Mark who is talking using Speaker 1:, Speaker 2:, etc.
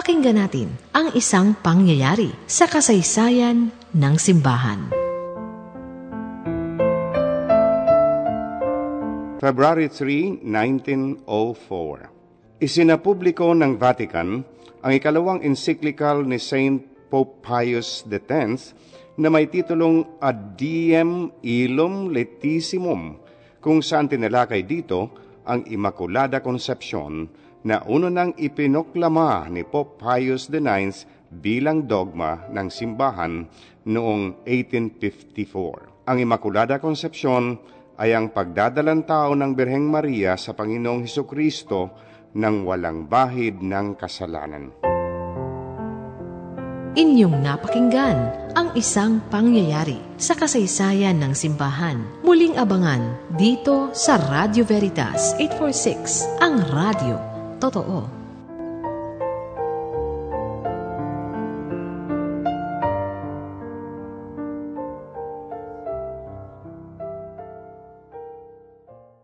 Speaker 1: Pakinggan natin ang isang pangyayari sa kasaysayan ng simbahan.
Speaker 2: February 3, 1904 Isinapubliko ng Vatican ang ikalawang encyclical ni Saint Pope Pius X na may titulong Ad Diem Ilum Letissimum, kung saan tinalakay dito ang Immaculada Concepcion na uno nang ipinoklama ni Pope Pius IX bilang dogma ng simbahan noong 1854. Ang Immaculada Concepcion ay ang pagdadalang tao ng Birheng Maria sa Panginoong Heso Kristo ng walang bahid ng kasalanan.
Speaker 1: Inyong napakinggan ang isang pangyayari sa kasaysayan ng simbahan. Muling abangan dito sa Radio Veritas 846, ang radio. 多多。